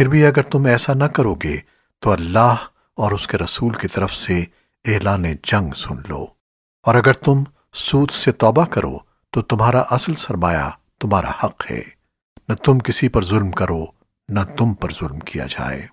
پھر بھی اگر تم ایسا نہ کرو گے، تو اللہ اور اس کے رسول کی طرف سے اعلان جنگ سن لو۔ اور اگر تم سود سے توبہ کرو، تو تمہارا اصل سرمایہ تمہارا حق ہے۔ نہ تم کسی پر ظلم کرو، نہ تم پر ظلم کیا جائے۔